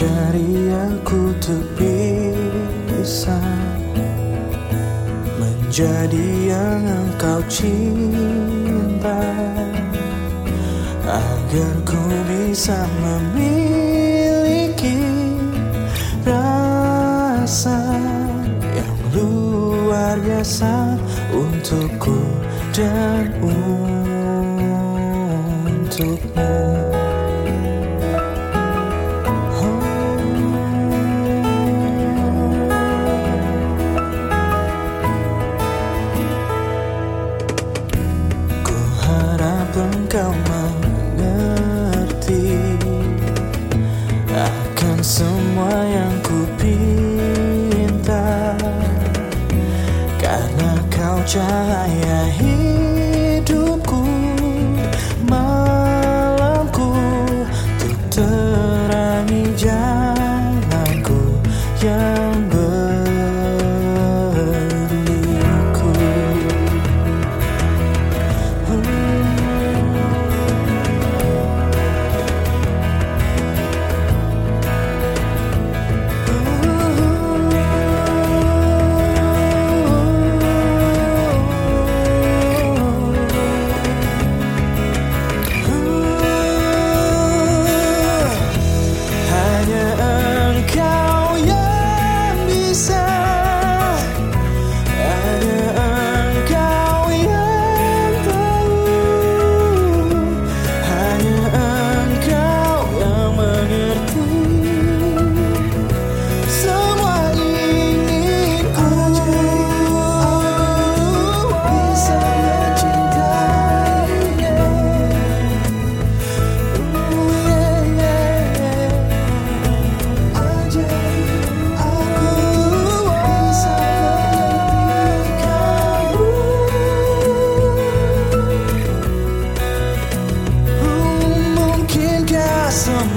Mencari aku bisa Menjadi yang engkau cinta. Agar ku bisa memiliki Rasa yang luar biasa Untukku dan untukmu Cahaya hidupku Malamku Untuk terangi jalanku. Yang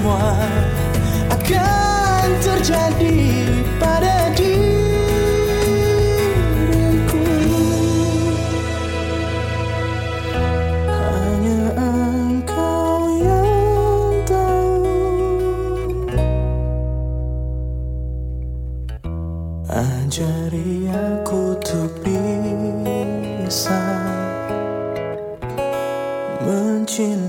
semua akan terjadi pada diriku. Hanya engkau yang tahu. Ajari aku untuk bisa mencintaimu.